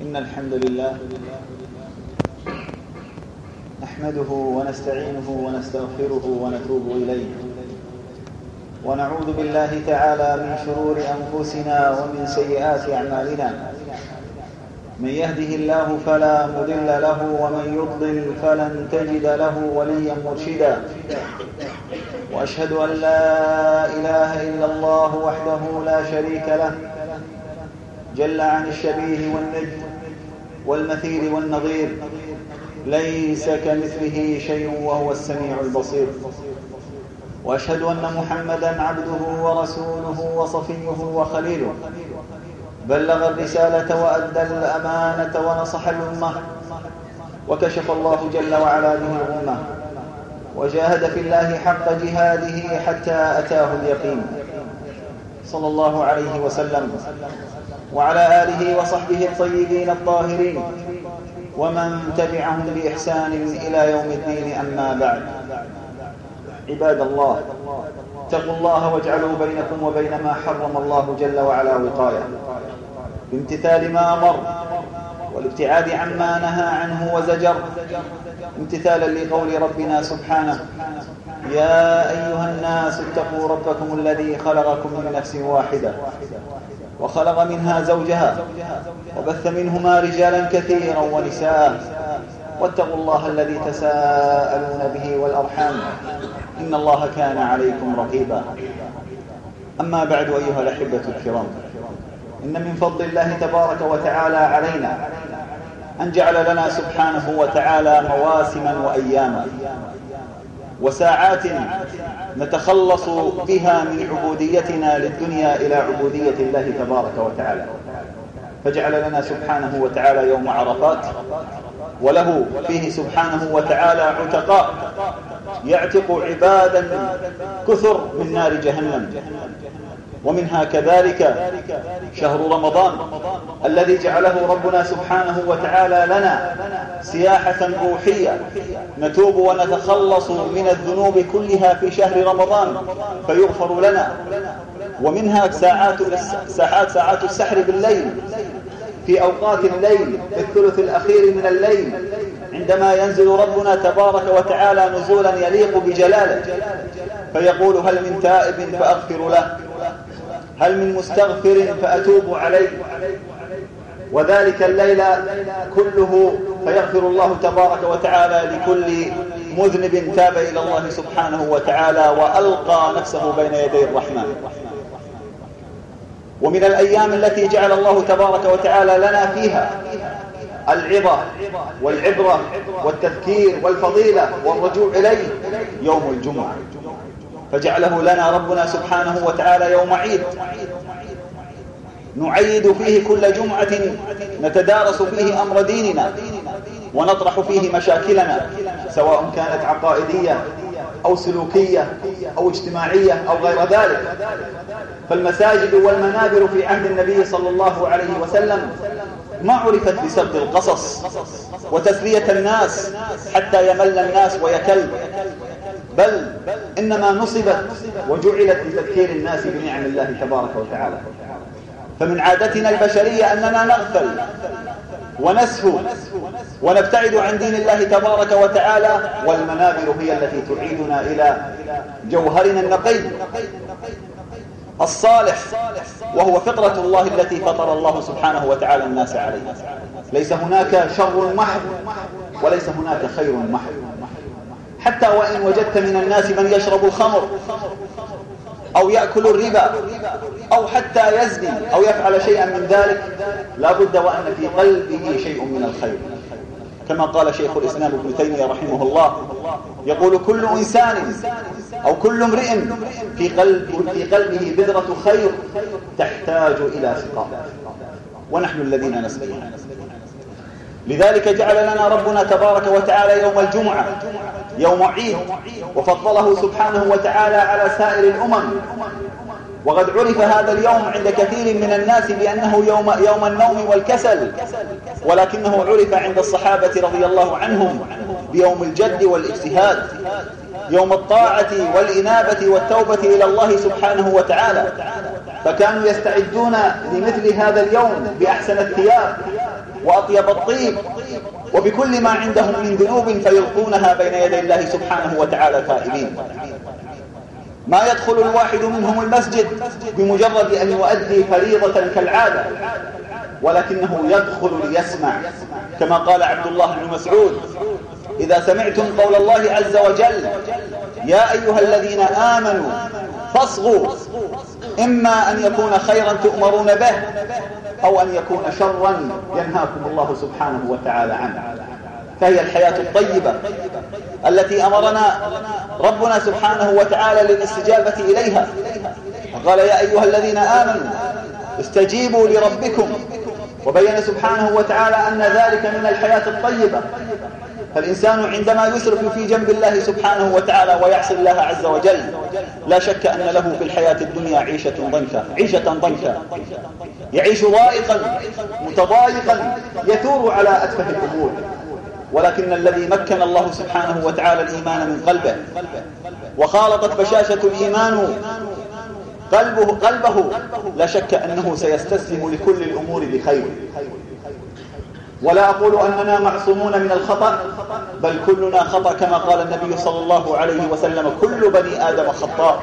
إن الحمد لله نحمده ونستعينه ونستغفره ونتوب إليه. ونعوذ بالله تعالى من شرور أنفسنا ومن سيئات أعمالنا. من يهده الله فلا مضل له ومن يضلل فلن تجد له وليا مرشدا. وأشهد أن لا إله إلا الله وحده لا شريك له. جل عن الشبيه والند والمثيل والنظير. ليس كمثله شيء وهو السميع البصير. وأشهد أن محمدا عبده ورسوله وصفيه وخليله. بلغ الرسالة وأدى الأمانة ونصح الأمة. وكشف الله جل وعلا به الامه وجاهد في الله حق جهاده حتى أتاه اليقين. صلى الله عليه وسلم. وعلى آله وصحبه الطيبين الطاهرين. ومن تبعهم بإحسان إلى يوم الدين أما بعد. عباد الله اتقوا الله واجعلوا بينكم وبين ما حرم الله جل وعلا وقاية. بامتثال ما أمر والابتعاد عما نهى عنه وزجر. امتثالا لقول ربنا سبحانه يا أيها الناس اتقوا ربكم الذي خلقكم من نفس واحدة. وخلق منها زوجها وبث منهما رجالا كثيرا ونساء. واتقوا الله الذي تساءلون به والأرحام. إن الله كان عليكم رقيبا. أما بعد أيها الأحبة الكرام إن من فضل الله تبارك وتعالى علينا أن جعل لنا سبحانه وتعالى مواسما وأياما. وساعات نتخلص بها من عبوديتنا للدنيا إلى عبودية الله تبارك وتعالى. فجعل لنا سبحانه وتعالى يوم عرفات وله فيه سبحانه وتعالى عتقاء يعتق عبادا كثر من نار جهنم. ومنها كذلك شهر رمضان الذي جعله ربنا سبحانه وتعالى لنا سياحة روحية نتوب ونتخلص من الذنوب كلها في شهر رمضان فيغفر لنا. ومنها ساعات ساعات ساعات السحر بالليل في أوقات الليل في الثلث الأخير من الليل عندما ينزل ربنا تبارك وتعالى نزولا يليق بجلاله فيقول هل من تائب فأغفر له. هل من مستغفر فأتوب عليه؟ وذلك الليل كله فيغفر الله تبارك وتعالى لكل مذنب تاب إلى الله سبحانه وتعالى وألقى نفسه بين يدي الرحمن. ومن الأيام التي جعل الله تبارك وتعالى لنا فيها العظة والعبرة والتذكير والفضيلة والرجوع إليه يوم الجمعة. فجعله لنا ربنا سبحانه وتعالى يوم عيد. نعيد فيه كل جمعة نتدارس فيه أمر ديننا ونطرح فيه مشاكلنا سواء كانت عقائدية أو سلوكية أو اجتماعية أو غير ذلك. فالمساجد والمنابر في عهد النبي صلى الله عليه وسلم ما عرفت بسرد القصص وتسلية الناس حتى يمل الناس ويكل. بل إنما نصبت وجعلت لتذكير الناس بنعم الله تبارك وتعالى. فمن عادتنا البشرية أننا نغفل ونسهو ونبتعد عن دين الله تبارك وتعالى والمنابر هي التي تعيدنا إلى جوهرنا النقي الصالح وهو فطرة الله التي فطر الله سبحانه وتعالى الناس عليها. ليس هناك شر محض وليس هناك خير محض. حتى وإن وجدت من الناس من يشرب الخمر أو يأكل الربا أو حتى يزني أو يفعل شيئا من ذلك لا بد وأن في قلبه شيء من الخير. كما قال شيخ الإسلام ابن تيمية رحمه الله يقول كل إنسان أو كل امرئ في, قلب في قلبه بذرة خير تحتاج إلى سقاء ونحن الذين نسقيها لذلك جعل لنا ربنا تبارك وتعالى يوم الجمعة يوم عيد وفضله سبحانه وتعالى على سائر الأمم. وقد عرف هذا اليوم عند كثير من الناس بأنه يوم, يوم النوم والكسل ولكنه عرف عند الصحابة رضي الله عنهم بيوم الجد والاجتهاد يوم الطاعة والإنابة والتوبة إلى الله سبحانه وتعالى. فكانوا يستعدون لمثل هذا اليوم بأحسن الثياب. وأطيب الطيب. وبكل ما عندهم من ذنوب فيلقونها بين يدي الله سبحانه وتعالى تائبين ما يدخل الواحد منهم المسجد بمجرد أن يؤدي فريضة كالعادة ولكنه يدخل ليسمع. كما قال عبد الله بن مسعود إذا سمعتم قول الله عز وجل يا أيها الذين آمنوا فاصغوا إما أن يكون خيرا تؤمرون به أو أن يكون شرا ينهاكم الله سبحانه وتعالى عنه. فهي الحياة الطيبة التي أمرنا ربنا سبحانه وتعالى للاستجابة إليها. قال يا أيها الذين آمنوا استجيبوا لربكم وبين سبحانه وتعالى أن ذلك من الحياة الطيبة. فالإنسان عندما يسرف في جنب الله سبحانه وتعالى ويعصي الله عز وجل لا شك أن له في الحياة الدنيا عيشة ضنكا عيشة ضنكا. يعيش ضائقا متضايقا يثور على أتفه الأمور ولكن الذي مكن الله سبحانه وتعالى الإيمان من قلبه وخالطت بشاشة الإيمان قلبه, قلبه لا شك أنه سيستسلم لكل الأمور بخير. ولا أقول أننا معصومون من الخطأ بل كلنا خطأ كما قال النبي صلى الله عليه وسلم كل بني آدم خطاء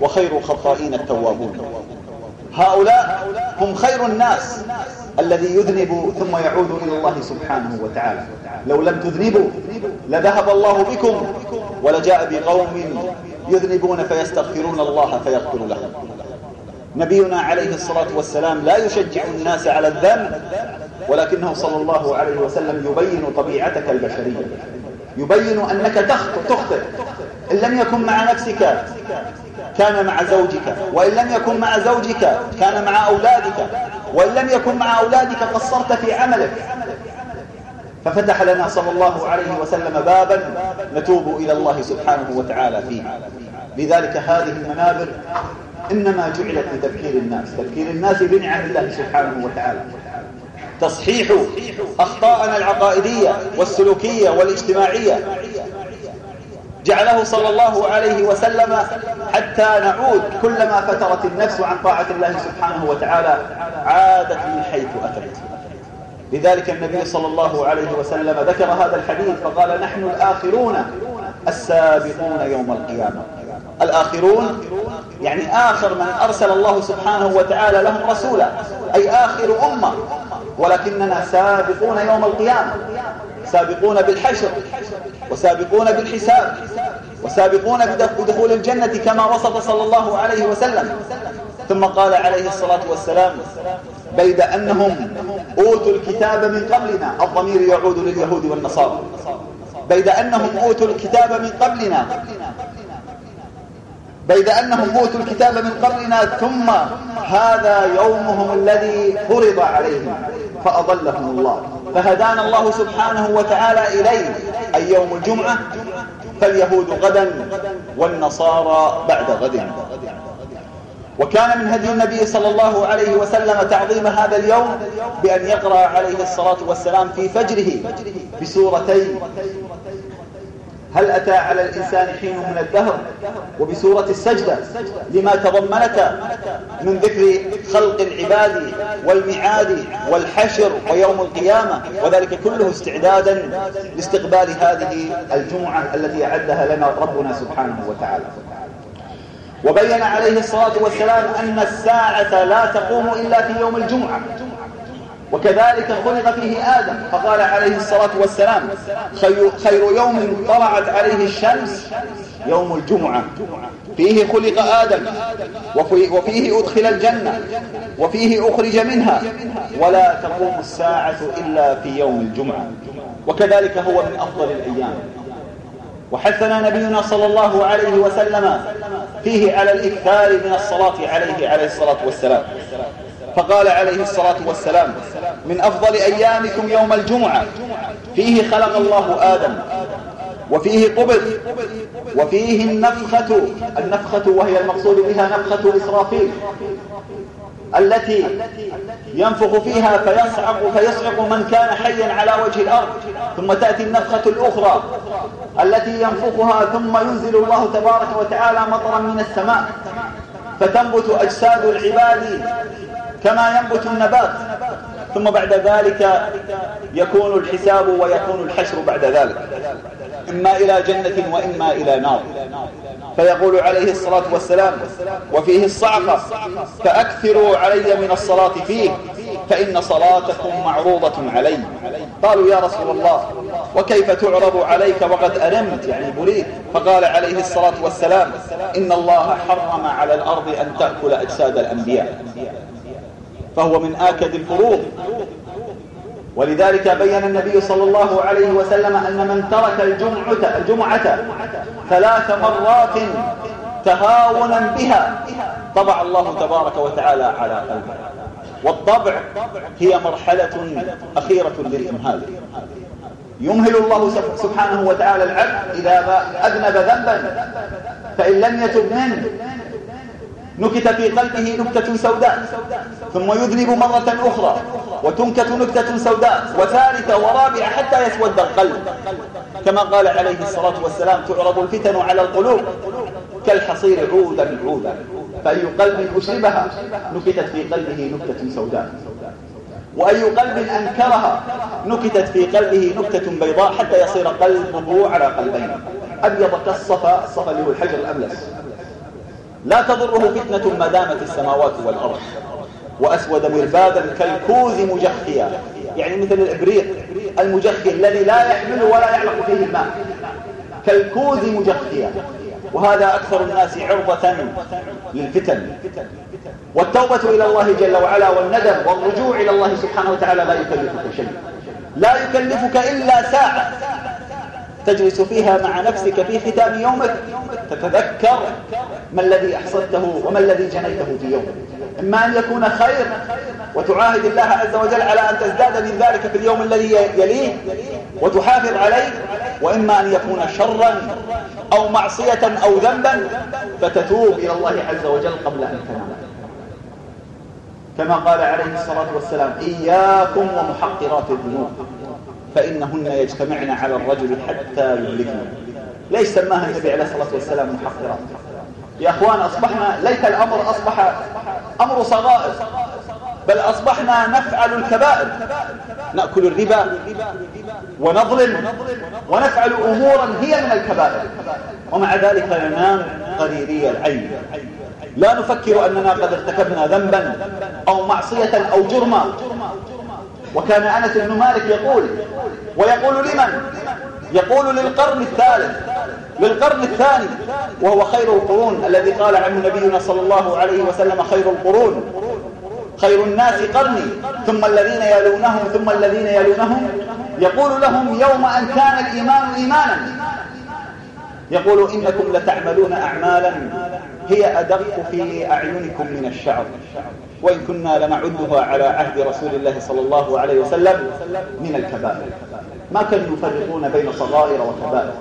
وخير الخطائين التوابون. هؤلاء هم خير الناس الذي يذنب ثم يعود إلى الله سبحانه وتعالى. لو لم تذنبوا لذهب الله بكم ولجاء بقوم يذنبون فيستغفرون الله فيغفر لهم. نبينا عليه الصلاة والسلام لا يشجع الناس على الذنب ولكنه صلى الله عليه وسلم يبين طبيعتك البشرية. يبين أنك تخطئ. إن لم يكن مع نفسك كان مع زوجك وإن لم يكن مع زوجك كان مع أولادك وإن لم يكن مع أولادك قصرت في عملك. ففتح لنا صلى الله عليه وسلم بابا نتوب إلى الله سبحانه وتعالى فيه. لذلك هذه المنابر إنما جعلت لتذكير الناس. تذكير الناس بنعم الله سبحانه وتعالى. تصحيح أخطاءنا العقائدية والسلوكية والاجتماعية. جعله صلى الله عليه وسلم حتى نعود كلما فترت النفس عن طاعة الله سبحانه وتعالى عادت من حيث أتت. لذلك النبي صلى الله عليه وسلم ذكر هذا الحديث فقال نحن الآخرون السابقون يوم القيامة. الآخرون يعني آخر من أرسل الله سبحانه وتعالى لهم رسولا أي آخر أمة. ولكننا سابقون يوم القيامة سابقون بالحشر وسابقون بالحساب وسابقون بدخول الجنة كما وصف صلى الله عليه وسلم. ثم قال عليه الصلاة والسلام بيد أنهم أوتوا الكتاب من قبلنا الضمير يعود لليهود والنصارى. بيد أنهم أوتوا الكتاب من قبلنا بيد أنهم أوتوا الكتاب من قبلنا ثم هذا يومهم الذي فرض عليهم فأضلهم الله. فهدانا الله سبحانه وتعالى إليه أي يوم الجمعة فاليهود غدا والنصارى بعد غد. وكان من هدي النبي صلى الله عليه وسلم تعظيم هذا اليوم بأن يقرأ عليه الصلاة والسلام في فجره بسورتين هل أتى على الإنسان حين من الدهر وبسورة السجدة لما تضمنت من ذكر خلق العباد والمعاد والحشر ويوم القيامة وذلك كله استعدادا لاستقبال هذه الجمعة التي أعدها لنا ربنا سبحانه وتعالى. وبين عليه الصلاة والسلام أن الساعة لا تقوم إلا في يوم الجمعة. وكذلك خلق فيه آدم فقال عليه الصلاة والسلام خير يوم طلعت عليه الشمس يوم الجمعة. فيه خلق آدم وفيه أدخل الجنة وفيه أخرج منها. ولا تقوم الساعة إلا في يوم الجمعة. وكذلك هو من أفضل الأيام. وحثنا نبينا صلى الله عليه وسلم فيه على الإكثار من الصلاة عليه عليه الصلاة والسلام. فقال عليه الصلاة والسلام من أفضل أيامكم يوم الجمعة فيه خلق الله آدم وفيه قبض وفيه النفخة النفخة وهي المقصود بها نفخة إسرافيل التي ينفخ فيها فيصعق فيصعق من كان حيا على وجه الأرض ثم تأتي النفخة الأخرى التي ينفخها ثم ينزل الله تبارك وتعالى مطرا من السماء فتنبت أجساد العباد كما ينبت النبات. ثم بعد ذلك يكون الحساب ويكون الحشر بعد ذلك. إما إلى جنة وإما إلى نار. فيقول عليه الصلاة والسلام وفيه الصعقة فأكثروا علي من الصلاة فيه فإن صلاتكم معروضة علي. قالوا يا رسول الله وكيف تعرض عليك وقد أنمت يعني بليت فقال عليه الصلاة والسلام إن الله حرم على الأرض أن تأكل أجساد الأنبياء. فهو من آكد الفروض ولذلك بين النبي صلى الله عليه وسلم أن من ترك الجمعة, الجمعة ثلاث مرات تهاونا بها طبع الله تبارك وتعالى على قلبه. والطبع هي مرحلة أخيرة للإمهال. يمهل الله سبحانه وتعالى العبد إذا أذنب ذنبا فإن لم يتب منه نكت في قلبه نكتة سوداء ثم يذنب مرة أخرى وتنكت نكتة سوداء وثالثة ورابعة حتى يسود القلب. كما قال عليه الصلاة والسلام تعرض الفتن على القلوب كالحصير عودا عودا. فأي قلب أشربها؟ نكتت في قلبه نكتة سوداء. وأي قلب أنكرها؟ نكتت في قلبه نكتة بيضاء حتى يصير قلبه على قلبين أبيض كالصفا الصفا اللي هو الحجر الأملس لا تضره فتنة ما دامت السماوات والأرض. وأسود مربادا كالكوز مجخيا. يعني مثل الإبريق المجخي الذي لا يحمل ولا يعلق فيه الماء. كالكوز مجخيا. وهذا أكثر الناس عرضة للفتن. والتوبة إلى الله جل وعلا والندم والرجوع إلى الله سبحانه وتعالى لا يكلفك شيء. لا يكلفك إلا ساعة. تجلس فيها مع نفسك في ختام يومك تتذكر ما الذي أحصدته وما الذي جنيته في يومك. إما أن يكون خير وتعاهد الله عز وجل على أن تزداد من ذلك في اليوم الذي يليه وتحافظ عليه وإما أن يكون شرا أو معصية أو ذنبا فتتوب إلى الله عز وجل قبل أن تنام. كما قال عليه الصلاة والسلام إياكم ومحقرات الذنوب. فإنهن يجتمعن على الرجل حتى يهلكن. ليش سماها النبي عليه الصلاة والسلام محقرات يا أخوان أصبحنا ليت الأمر أصبح أمر صغائر بل أصبحنا نفعل الكبائر. نأكل الربا ونظلم ونفعل أمورا هي من الكبائر. ومع ذلك ننام قريري العين. لا نفكر أننا قد ارتكبنا ذنبا أو معصية أو جرما. وكان أنس بن مالك يقول ويقول لمن؟ يقول للقرن الثالث للقرن الثاني وهو خير القرون الذي قال عنه نبينا صلى الله عليه وسلم خير القرون. خير الناس قرني ثم الذين يلونهم ثم الذين يلونهم. يقول لهم يوم أن كان الإيمان إيمانا. يقول إنكم لتعملون أعمالا هي أدق في أعينكم من الشعر. وإن كنا لنعدها على عهد رسول الله صلى الله عليه وسلم من الكبائر. ما كانوا يفرقون بين صغائر وكبائر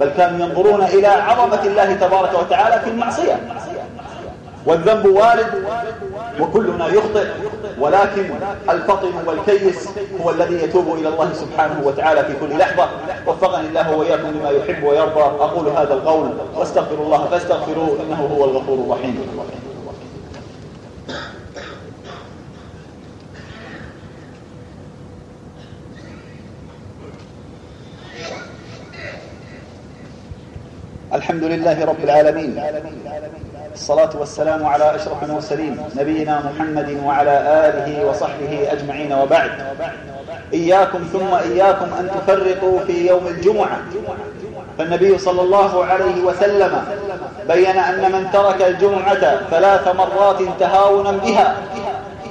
بل كانوا ينظرون إلى عظمة الله تبارك وتعالى في المعصية. والذنب وارد وكلنا يخطئ ولكن الفطن والكيس هو الذي يتوب إلى الله سبحانه وتعالى في كل لحظة. وفقني الله وإياكم لما يحب ويرضى. أقول هذا القول واستغفر الله فاستغفروه إنه هو الغفور الرحيم. الحمد لله رب العالمين. الصلاة والسلام على أشرف المرسلين نبينا محمد وعلى آله وصحبه أجمعين وبعد. إياكم ثم إياكم أن تفرقوا في يوم الجمعة. فالنبي صلى الله عليه وسلم بين أن من ترك الجمعة ثلاث مرات تهاونا بها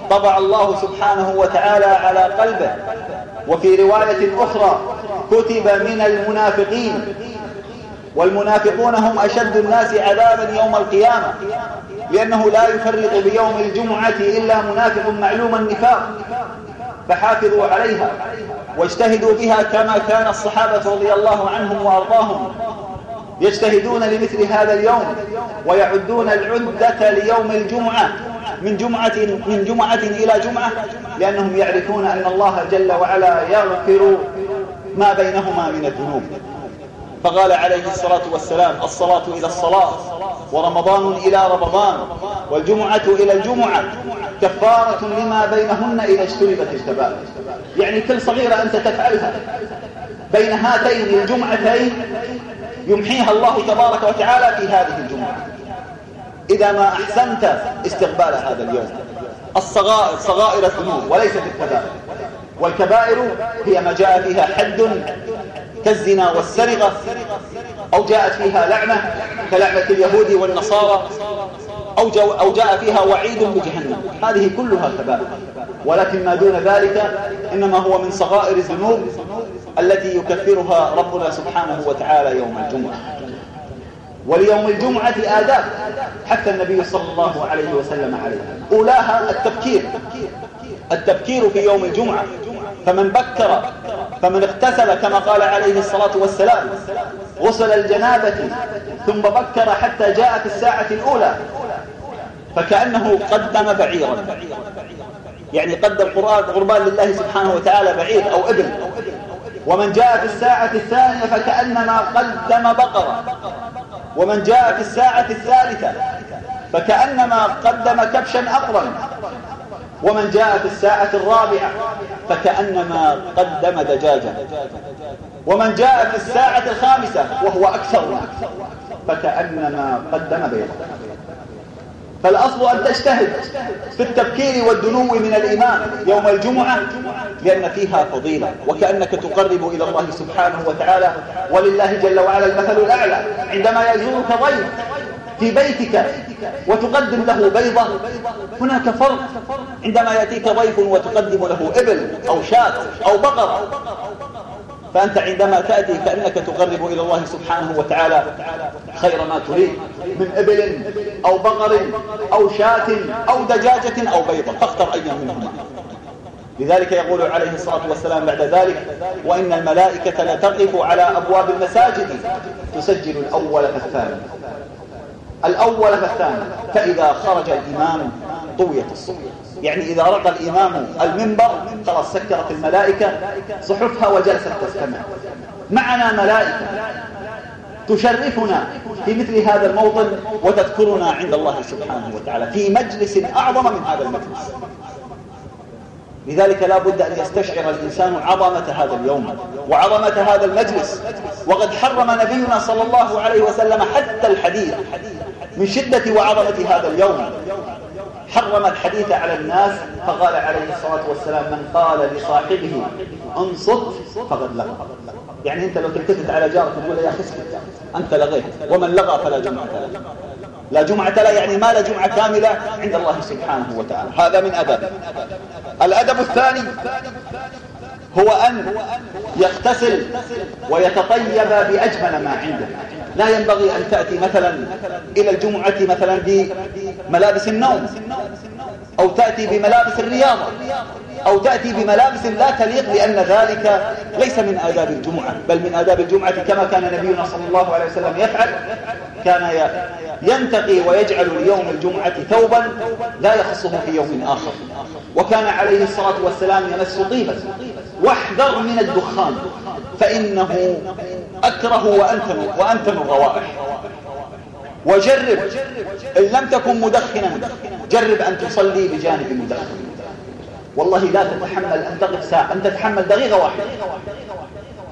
طبع الله سبحانه وتعالى على قلبه. وفي رواية أخرى كتب من المنافقين والمنافقون هم أشد الناس عذابا يوم القيامة لأنه لا يفرط بيوم الجمعة إلا منافق معلوم النفاق فحافظوا عليها واجتهدوا بها كما كان الصحابة رضي الله عنهم وأرضاهم يجتهدون لمثل هذا اليوم ويعدون العدة ليوم الجمعة من جمعة, من جمعة إلى جمعة لأنهم يعرفون أن الله جل وعلا يغفر ما بينهما من الذنوب. فقال عليه الصلاة والسلام الصلاة إلى الصلاة ورمضان إلى رمضان والجمعة إلى الجمعة كفارة لما بينهن إذا اجتنبت الكبائر يعني كل صغيرة أنت تفعلها؟ بين هاتين الجمعتين يمحيها الله تبارك وتعالى في هذه الجمعة. إذا ما أحسنت استقبال هذا اليوم. الصغائر صغائر الذنوب وليست الكبائر. والكبائر هي ما جاء فيها حد كالزنا والسرقة أو جاءت فيها لعنة كلعنة اليهود والنصارى أو, أو جاء فيها وعيد بجهنم. هذه كلها كبائر. ولكن ما دون ذلك إنما هو من صغائر الذنوب التي يكفرها ربنا سبحانه وتعالى يوم الجمعة. وليوم الجمعة آداب حتى النبي صلى الله عليه وسلم عليه. أولاها التبكير. التبكير في يوم الجمعة. فمن بكر فمن اغتسل كما قال عليه الصلاة والسلام غسل الجنابة ثم بكر حتى جاءت الساعة الأولى فكأنه قدم بعيرا. يعني قدم قربان لله سبحانه وتعالى بعير أو ابن ومن جاء في الساعة الثانية فكأنما قدم بقرة. ومن جاء في الساعة الثالثة فكأنما قدم كبشا أقرا. ومن جاء في الساعة الرابعة فكأنما قدم دجاجة. ومن جاء في الساعة الخامسة وهو أكثر فكأنما قدم بيضا فالأصل أن تجتهد في التبكير والدنو من الإمام يوم الجمعة لأن فيها فضيلة وكأنك تقرب إلى الله سبحانه وتعالى ولله جل وعلا المثل الأعلى عندما يزورك ضيف في بيتك وتقدم له بيضة. هناك فرق عندما يأتيك ضيف وتقدم له إبل أو شاة أو بقرة فأنت عندما تأتي كأنك تقرب إلى الله سبحانه وتعالى خير ما تريد من إبل أو بقر أو شاة أو دجاجة أو بيضة فاختر أي منهما لذلك يقول عليه الصلاة والسلام بعد ذلك وإن الملائكة لتقف على أبواب المساجد تسجل الأول فالثاني الأول فالثاني فإذا خرج الإمام طويت الصبح يعني إذا رقى الإمام المنبر خلاص سكرت الملائكة صحفها وجلست تستمع. معنا ملائكة. تشرفنا في مثل هذا الموطن وتذكرنا عند الله سبحانه وتعالى في مجلس أعظم من هذا المجلس. لذلك لا بد أن يستشعر الإنسان عظمة هذا اليوم وعظمة هذا المجلس. وقد حرم نبينا صلى الله عليه وسلم حتى الحديث من شدة وعظمة هذا اليوم. حرم الحديث على الناس فقال عليه الصلاة والسلام من قال لصاحبه انصت فقد لغى. يعني أنت لو تلتفت على جارك وتقول يا خسر أنت لغيت ومن لغى فلا جمعة له. لا جمعة لا يعني ما لا جمعة كاملة عند الله سبحانه وتعالى. هذا من أدب. الأدب الثاني هو أن يغتسل ويتطيب بأجمل ما عنده. لا ينبغي أن تأتي مثلا إلى الجمعة مثلا بملابس النوم أو تأتي بملابس الرياضة. أو تأتي بملابس لا تليق لأن ذلك ليس من آداب الجمعة بل من آداب الجمعة كما كان نبينا صلى الله عليه وسلم يفعل كان ينتقي ويجعل ليوم الجمعة ثوبا لا يخصه في يوم آخر. وكان عليه الصلاة والسلام يمس طيبا واحذر من الدخان فإنه أكره وأنتن, وأنتن الروائح وجرب إن لم تكن مدخنا جرب أن تصلي بجانب مدخن والله لا تتحمل أن تقف ساعة أن تتحمل دقيقة واحدة.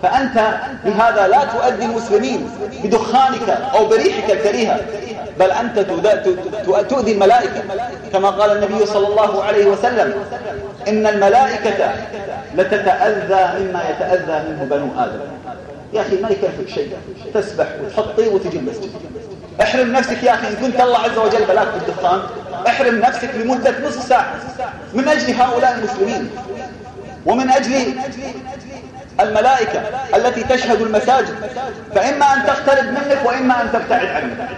فأنت بهذا لا تؤذي المسلمين بدخانك أو بريحك الكريهة بل أنت تؤذي الملائكة. كما قال النبي صلى الله عليه وسلم إن الملائكة لتتأذى مما يتأذى منه بنو آدم. يا أخي ما يكلفك شيء تسبح وتحطي وتجي المسجد. احرم نفسك يا أخي إن كنت الله عز وجل بلاك بالدخان احرم نفسك لمدة نصف ساعة. من أجل هؤلاء المسلمين؟ ومن أجل الملائكة التي تشهد المساجد. فإما أن تقترب منك وإما أن تبتعد عنك.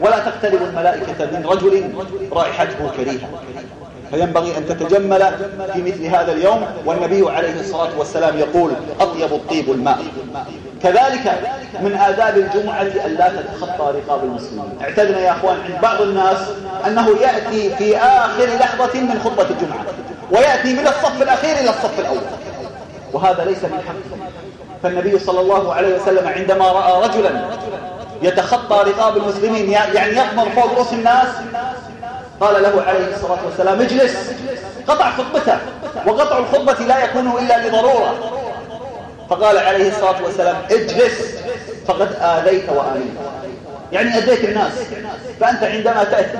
ولا تقترب الملائكة من رجل رائحته كريهة. فينبغي أن تتجمل في مثل هذا اليوم والنبي عليه الصلاة والسلام يقول أطيب الطيب الماء. كذلك من آداب الجمعة أن لا تتخطى رقاب المسلمين. اعتدنا يا أخوان عند بعض الناس أنه يأتي في آخر لحظة من خطبة الجمعة ويأتي من الصف الأخير إلى الصف الأول. وهذا ليس من حقه فالنبي صلى الله عليه وسلم عندما رأى رجلا يتخطى رقاب المسلمين يعني يقمر فوق رؤوس الناس قال له عليه الصلاة والسلام اجلس قطع خطبته وقطع الخطبة لا يكون إلا لضرورة. فقال عليه الصلاة والسلام اجلس فقد آذيت وآمنت. يعني أذيت الناس. فأنت عندما تأتي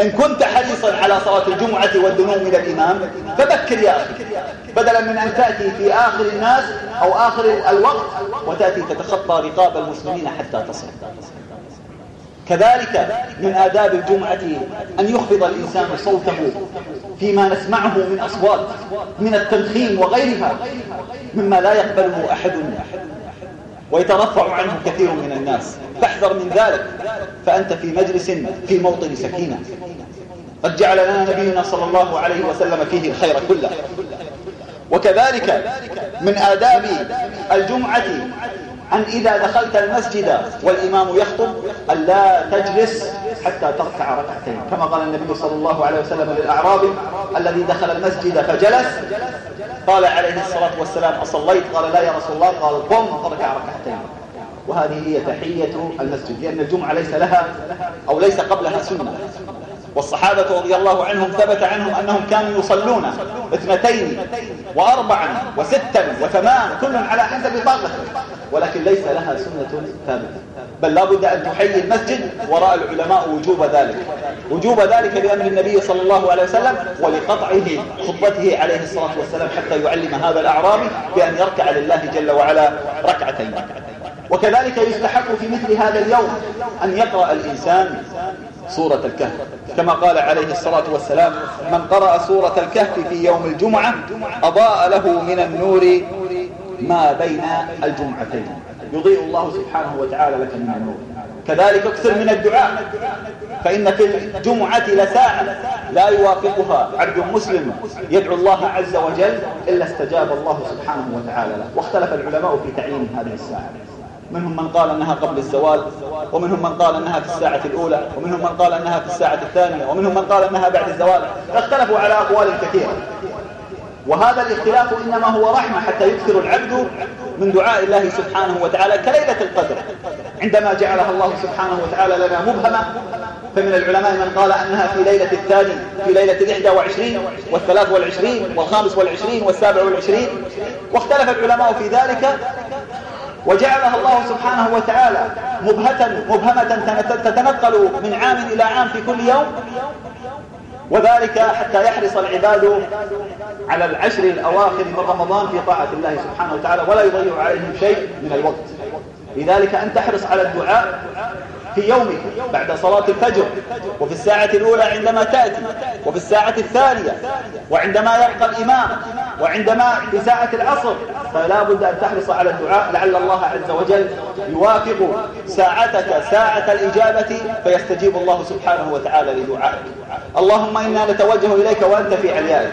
إن كنت حريصا على صلاة الجمعة والدنو إلى الإمام فبكر يا أخي. بدلا من أن تأتي في آخر الناس أو آخر الوقت وتأتي تتخطى رقاب المسلمين حتى تصل. كذلك من آداب الجمعة أن يخفض الإنسان صوته فيما نسمعه من أصوات من التدخين وغيرها مما لا يقبله أحد. ويترفع عنه كثير من الناس. فاحذر من ذلك فأنت في مجلس في موطن سكينة. قد جعل لنا نبينا صلى الله عليه وسلم فيه الخير كله. وكذلك من آداب الجمعة أن إذا دخلت المسجد والإمام يخطب أن لا تجلس حتى تركع ركعتين. كما قال النبي صلى الله عليه وسلم للأعرابي الذي دخل المسجد فجلس. قال عليه الصلاة والسلام أصليت؟ قال لا يا رسول الله. قال قم فركع ركعتين. وهذه هي تحية المسجد لأن الجمعة ليس لها أو ليس قبلها سنة. والصحابة رضي الله عنهم ثبت عنهم أنهم كانوا يصلون اثنتين وأربعا وستا وثمان كل على حسب طاقته. ولكن ليس لها سنة ثابتة. بل لا بد أن تحيي المسجد وراء العلماء وجوب ذلك. وجوب ذلك بأمر النبي صلى الله عليه وسلم ولقطعه خطبته عليه الصلاة والسلام حتى يعلم هذا الأعرابي بأن يركع لله جل وعلا ركعتين. وكذلك يستحق في مثل هذا اليوم أن يقرأ الإنسان سورة الكهف. كما قال عليه الصلاة والسلام من قرأ سورة الكهف في يوم الجمعة أضاء له من النور ما بين الجمعتين. يضيء الله سبحانه وتعالى لك من النور. كذلك أكثر من الدعاء. فإن في الجمعة لساعة لا يوافقها عبد مسلم يدعو الله عز وجل إلا استجاب الله سبحانه وتعالى له. واختلف العلماء في تعيين هذه الساعة. منهم من قال أنها قبل الزوال ومنهم من قال أنها في الساعة الأولى ومنهم من قال أنها في الساعة الثانية ومنهم من قال أنها بعد الزوال. اختلفوا على أقوال كثيرة وهذا الاختلاف إنما هو رحمة حتى يكثر العبد من دعاء الله سبحانه وتعالى كليلة القدر. عندما جعلها الله سبحانه وتعالى لنا مبهمة فمن العلماء من قال أنها في ليلة الثاني في ليلة الإحدى وعشرين والثلاث والعشرين والخامس والعشرين والسابع والعشرين. واختلف العلماء في ذلك وجعلها الله سبحانه وتعالى مبهة مبهمة تتنقل من عام إلى عام في كل يوم. وذلك حتى يحرص العباد على العشر الأواخر من رمضان في طاعة الله سبحانه وتعالى ولا يضيع عليهم شيء من الوقت. لذلك أن تحرص على الدعاء في يومك بعد صلاة الفجر وفي الساعة الأولى عندما تأتي وفي الساعة الثانية وعندما يبقى الإمام وعندما في ساعة العصر فلا بد أن تحرص على الدعاء لعل الله عز وجل يوافق ساعتك ساعة الإجابة فيستجيب الله سبحانه وتعالى لدعائك. اللهم إنا نتوجه إليك وأنت في عليائك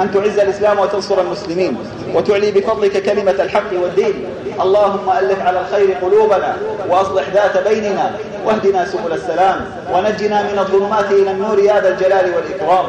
أن تعز الإسلام وتنصر المسلمين وتعلي بفضلك كلمة الحق والدين اللهم ألف على الخير قلوبنا وأصلح ذات بيننا واهدنا سبل السلام ونجنا من الظلمات إلى النور يا ذا الجلال والإكرام.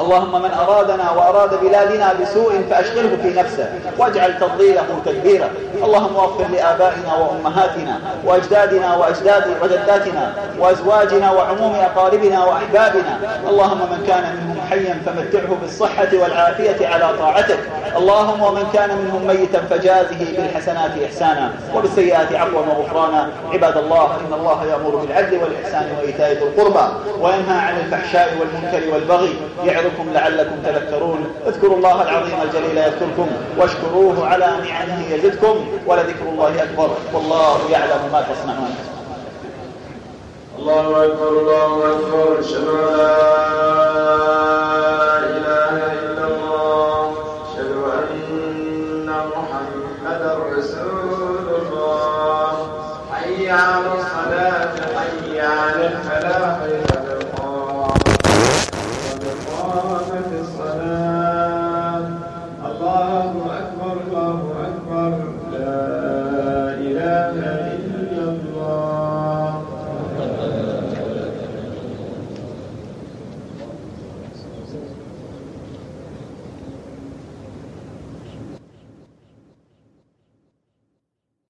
اللهم من أرادنا وأراد بلادنا بسوء فأشغله في نفسه واجعل تضليله تدبيرا اللهم اغفر لآبائنا وأمهاتنا وأجدادنا وأجداد وجداتنا وأزواجنا وعموم أقاربنا وأحبابنا. اللهم من كان منهم حيا فمتعه بالصحة والعافية على طاعتك اللهم ومن كان منهم ميتا فجازه بالحسنات إحسانا وبالسيئات عفوا وغفرانا. عباد الله إن الله يأمر بالعدل والإحسان وإيتاء ذي القربى وينهى عن الفحشاء والمنكر والبغي. يعظكم لعلكم تذكرون. اذكروا الله العظيم الجليل يذكركم واشكروه على نعمه يزدكم ولذكر الله أكبر. والله يعلم ما تصنعون الله أكبر الله أكبر. لا